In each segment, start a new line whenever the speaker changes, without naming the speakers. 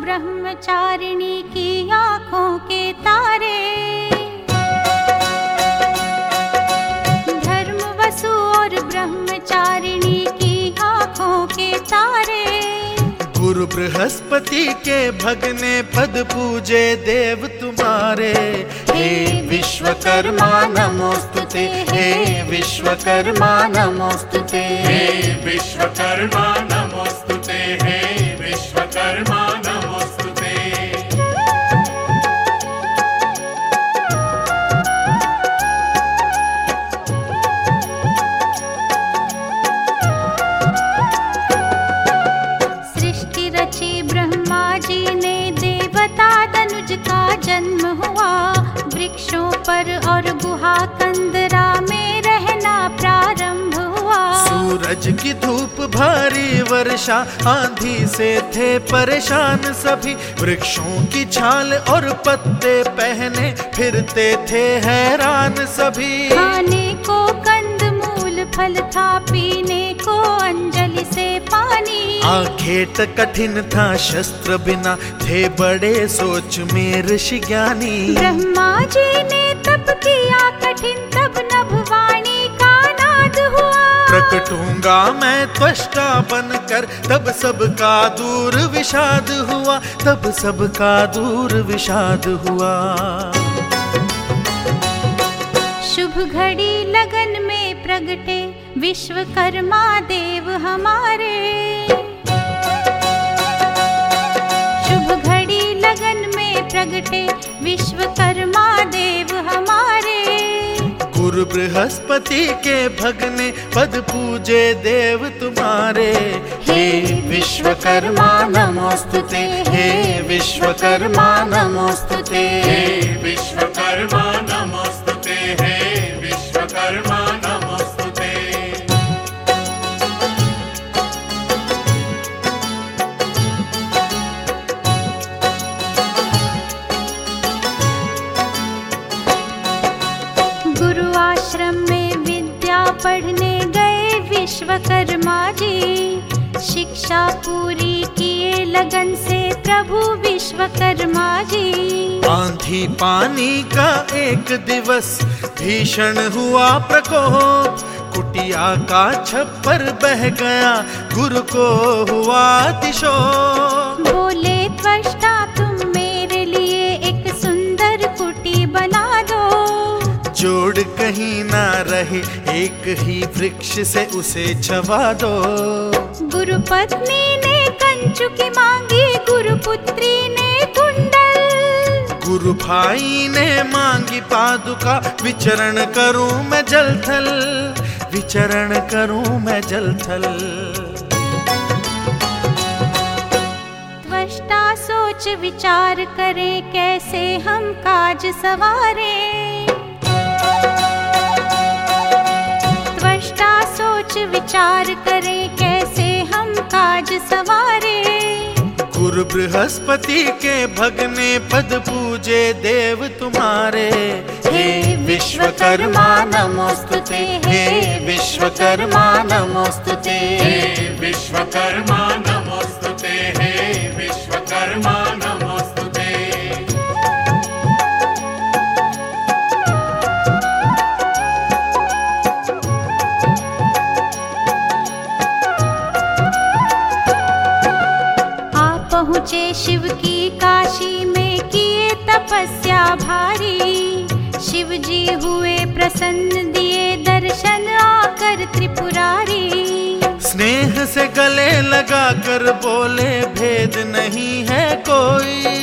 ब्रह्मचारिणी की आँखों के तारे। धर्म वसु और ब्रह्मचारिणी की आँखों के तारे।
गुरु बृहस्पति के भगने पद पूजे देव तुम्हारे। हे विश्वकर्मा नमोस्तुते। हे विश्वकर्मा नमोस्तुते।
हे विश्वकर्मा
सूरज की धूप भारी वर्षा आंधी से थे परेशान सभी। वृक्षों की छाल और पत्ते पहने फिरते थे हैरान सभी।
खाने को कंद मूल फल था पीने को अंजलि से पानी।
आखेट कठिन था शस्त्र बिना थे बड़े सोच में ऋषि ज्ञानी।
ब्रह्मा जी ने तप किया कठिन तब नाद
प्रकटूँगा मैं त्वष्टा बनकर। तब सबका दूर विषाद हुआ, तब सबका दूर विषाद हुआ।
शुभ घड़ी लगन में प्रगटे, विश्वकर्मा देव
बृहस्पति के भगने पद पूजे देव तुम्हारे। हे विश्वकर्मा नमोस्तुते, हे विश्वकर्मा नमोस्तुते।
हे विश्वकर्मा नमोस्तुते, हे विश्वकर्मा
विश्वकर्मा जी शिक्षा पूरी किए लगन से प्रभु विश्वकर्मा जी।
आंधी पानी का एक दिवस भीषण हुआ प्रकोप। कुटिया का छप्पर बह गया गुरु को हुआ दिशो
बोले त्वष्टा तुम
जोड़ कहीं ना रहे एक ही वृक्ष से उसे छवा दो।
गुरु पत्नी ने कंचुकी मांगी गुरु पुत्री ने कुंडल।
गुरु भाई ने मांगी पादुका विचरण करूँ मैं जलथल विचरण करूँ मैं जलथल।
त्वष्टा सोच विचार करे कैसे हम काज सवारे? विचार करें कैसे हम काज सवारे?
गुरु बृहस्पति के भगने पद पूजे देव तुम्हारे। हे विश्वकर्मा नमोस्तुते। हे विश्वकर्मा नमोस्तुते।
हे विश्वकर्मा नमोस्तुते
शिव की काशी में किए तपस्या भारी। शिव जी हुए प्रसन्न दिए दर्शन आकर त्रिपुरारी।
स्नेह से गले लगा कर बोले भेद नहीं है कोई।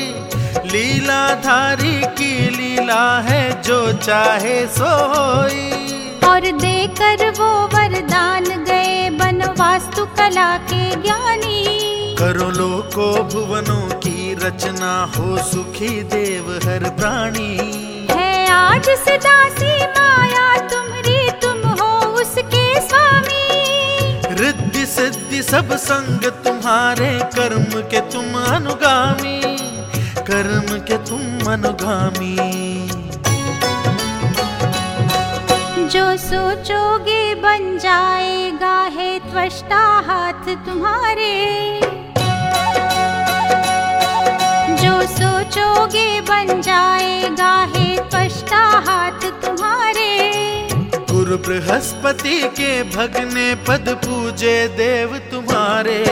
लीलाधारी की लीला है जो चाहे सोई
और देकर वो वरदान गए बन वास्तु कला के ज्ञानी।
करो लोको भुवनों की रचना हो सुखी देव हर प्राणी।
है आज से दासी माया तुम्हारी तुम हो उसके स्वामी।
रिद्धि सिद्धि सब संग तुम्हारे कर्म के तुम अनुगामी। कर्म के तुम अनुगामी।
जो सोचोगे बन जाएगा है त्वष्टा हाथ तुम्हारे। योगे बन जाएगा हे त्वष्टा हाथ तुम्हारे।
गुरु बृहस्पति के भगने पद पूजे देव तुम्हारे।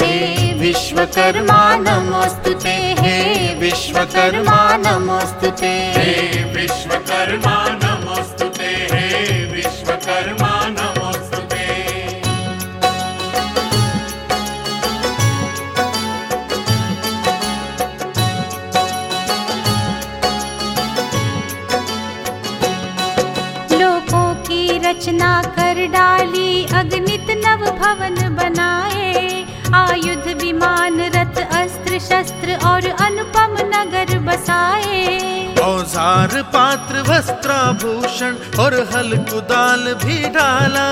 हे विश्वकर्मा नमोस्तुते हे विश्वकर्मा नमोस्तुते।
हे विश्वकर्मा नमोस्तुते हे विश्वकर्मा
रचना कर डाली अग्नित नव भवन बनाए। आयुध विमान रथ अस्त्र शस्त्र और अनुपम नगर बसाए।
औज़ार पात्र वस्त्राभूषण और हल कुदाल भी डाला।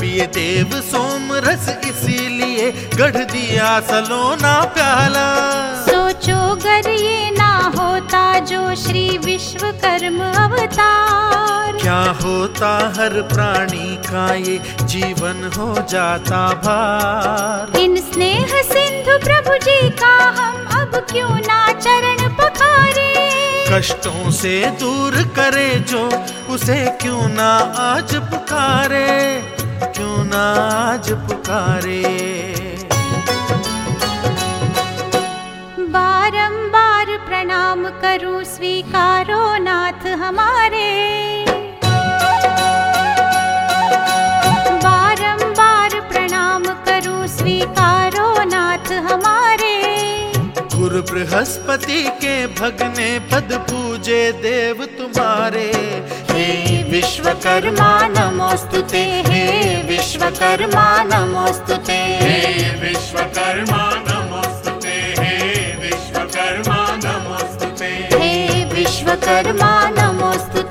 पिए देव सोम रस इसीलिए गढ़ दिया सलोना प्याला।
सोचो गर ये ना होता जो श्री विश्वकर्म अवतार।
क्या होता हर प्राणी का ये जीवन हो जाता भार?
इन स्नेह सिंधु प्रभु जी का हम अब क्यों ना चरण पखारे
कष्टों से दूर करे जो उसे क्यों ना आज पुकारे? क्यों ना आज पुकारे?
बारंबार प्रणाम करूँ स्वीकारो नाथ हमारे। बारंबार प्रणाम करूँ स्वीकारो नाथ हमारे।
गुरु बृहस्पति के भगने पद पूजे देव तुम्हारे।
हे विश्वकर्मा नमोस्तुते। हे विश्वकर्मा नमोस्तुते।
हे विश्वकर्मा
धर्मस्तु